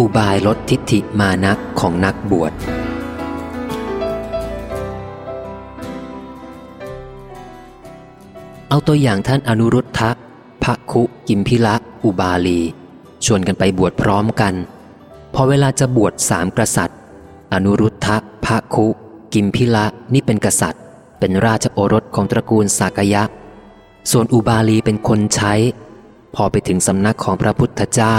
อุบายลดทิฏฐิมานะของนักบวช เอาตัวอย่างท่านอนุรุทธะภะคุกิมพิละ อุบาลี ชวนกันไปบวชพร้อมกัน พอเวลาจะบวชสามกษัตริย์ อนุรุทธะภะคุ กิมพิละนี่เป็นกษัตริย์ เป็นราชโอรสของตระกูลสากยะ ส่วนอุบาลีเป็นคนใช้ พอไปถึงสำนักของพระพุทธเจ้า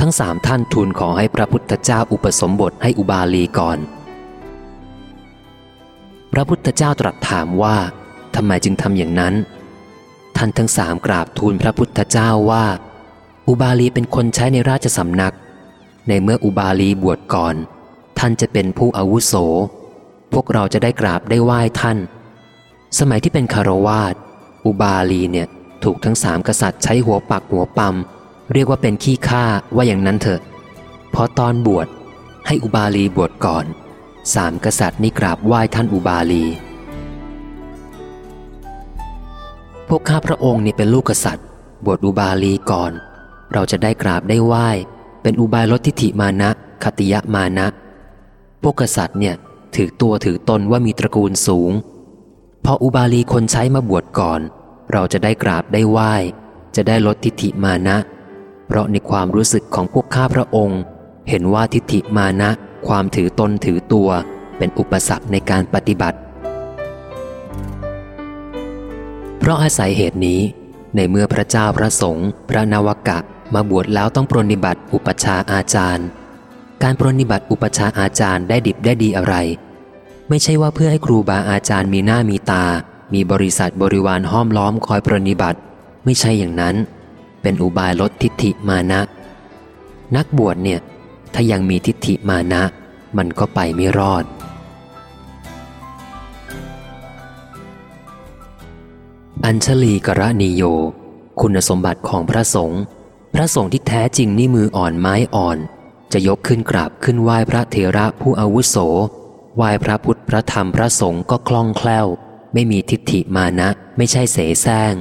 ทั้งสามท่านทูลขอให้พระพุทธเจ้าอุปสมบทให้อุบาลีก่อน พระพุทธเจ้าตรัสถามว่าทำไมจึงทำอย่างนั้น ท่านทั้งสามกราบทูลพระพุทธเจ้าว่า อุบาลีเป็นคนใช้ในราชสำนัก ในเมื่ออุบาลีบวชก่อน ท่านจะเป็นผู้อาวุโส พวกเราจะได้กราบได้ไหว้ท่าน สมัยที่เป็นคารวาสอุบาลีเนี่ยถูกทั้งสามกษัตริย์ใช้หัวปักหัวปั๊ม เรียกว่าเป็นขี้ข้าว่าอย่างนั้นเถอะพอตอนบวชให้อุบาลีบวชก่อน สามกษัตริย์นี่กราบไหว้ท่านอุบาลี พวกข้าพระองค์นี่เป็นลูกกษัตริย์ บวชอุบาลีก่อน เราจะได้กราบได้ไหว้ เป็นอุบายลดทิฏฐิมานะคติยะมานะ พวกกษัตริย์เนี่ยถือตัวถือตนว่ามีตระกูลสูง พออุบาลีคนใช้มาบวชก่อน เราจะได้กราบได้ไหว้ จะได้ลดทิฏฐิมานะ เพราะในความรู้สึกของพวกข้าพระองค์ เห็นว่าทิฏฐิมานะ ความถือตนถือตัวเป็นอุปสรรคในการปฏิบัติ เพราะอาศัยเหตุนี้ ในเมื่อพระเจ้าพระสงฆ์พระนวกะมาบวชแล้วต้องปรนิบัติอุปชาอาจารย์ การปรนิบัติอุปชาอาจารย์ได้ดิบได้ดีอะไร ไม่ใช่ว่าเพื่อให้ครูบาอาจารย์มีหน้ามีตา มีบริษัทบริวารห้อมล้อมคอยปรนิบัติ ไม่ใช่อย่างนั้น เป็นอุบายลดทิฏฐิมานะ นักบวชเนี่ย ถ้ายังมีทิฏฐิมานะ มันก็ไปไม่รอด อัญชลีกระนิโย คุณสมบัติของพระสงฆ์พระสงฆ์ที่แท้จริงนี่มืออ่อนไม้อ่อน จะยกขึ้นกราบขึ้นไหว้พระเถระผู้อาวุโสไหว้พระพุทธพระธรรมพระสงฆ์ก็คล่องแคล่ว ไม่มีทิฏฐิมานะ ไม่ใช่เสแสร้ง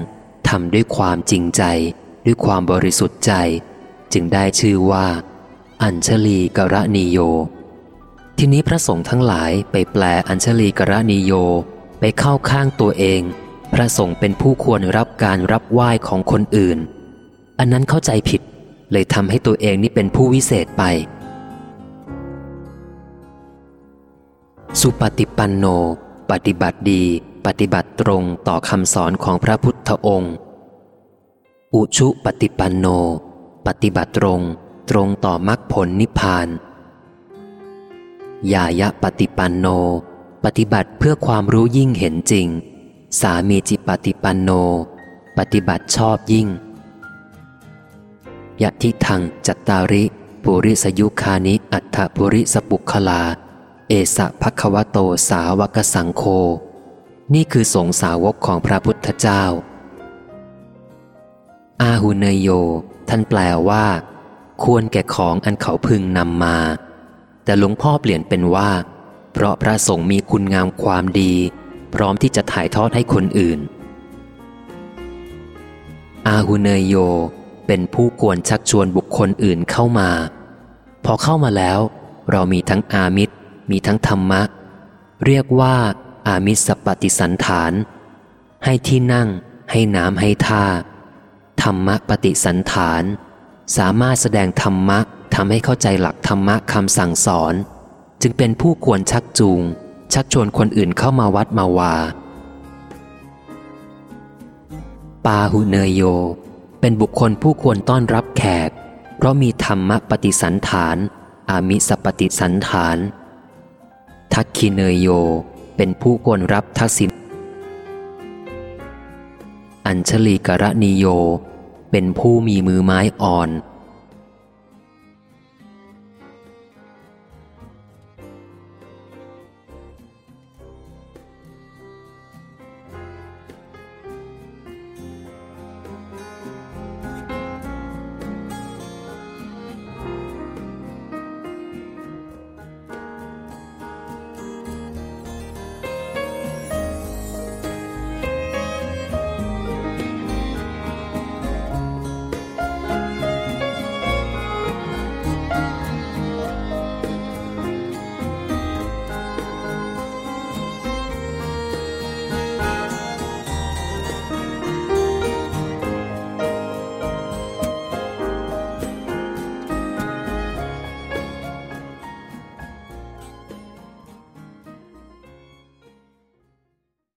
ทำด้วยความจริงใจ ด้วยความบริสุทธิ์ใจ จึงได้ชื่อว่า อัญชลีกระนิโย ทีนี้พระสงฆ์ทั้งหลายไปแปลอัญชลีกระนิโยไปเข้าข้างตัวเอง พระสงฆ์เป็นผู้ควรรับการรับไหว้ของคนอื่น อันนั้นเข้าใจผิดเลยทำให้ตัวเองนี่เป็นผู้วิเศษไป สุปฏิปันโน ปฏิบัติดี ปฏิบัติตรงต่อคำสอนของพระพุทธองค์ อุชุปฏิปันโน ปฏิบัติตรง ตรงต่อมรรคผลนิพพานยายะปฏิปันโน ปฏิบัติเพื่อความรู้ยิ่งเห็นจริง สามีจิปฏิปันโน ปฏิบัติชอบยิ่งยะทิทังจัตตาริปุริสยุคานิ อัฏฐปุริสปุคลา เอสะภควโตสาวกสังโค นี่คือสงสาวกของพระพุทธเจ้า อาหุเนยโย ท่านแปลว่า ควรแก่ของอันเขาพึงนำมา แต่หลวงพ่อเปลี่ยนเป็นว่า เพราะพระสงฆ์มีคุณงามความดี พร้อมที่จะถ่ายทอดให้คนอื่น อาหุเนยโย เป็นผู้ควรชักชวนบุคคลอื่นเข้ามา พอเข้ามาแล้ว เรามีทั้งอามิตร มีทั้งธรรมะ เรียกว่า อามิสปฏิสันฐาน ให้ที่นั่ง ให้น้ำให้ท่า ธรรมะปฏิสันฐาน สามารถแสดงธรรมะทำให้เข้าใจหลักธรรมะคำสั่งสอน จึงเป็นผู้ควรชักจูง ชักชวนคนอื่นเข้ามาวัดมาวา ปาหุเนยโย เป็นบุคคลผู้ควรต้อนรับแขก เพราะมีธรรมปฏิสันฐาน อามิสปฏิสันฐาน ทักคิเนยโย เป็นผู้ควรรับทักษิณอัญชลีกระนิโย เป็นผู้มีมือไม้อ่อน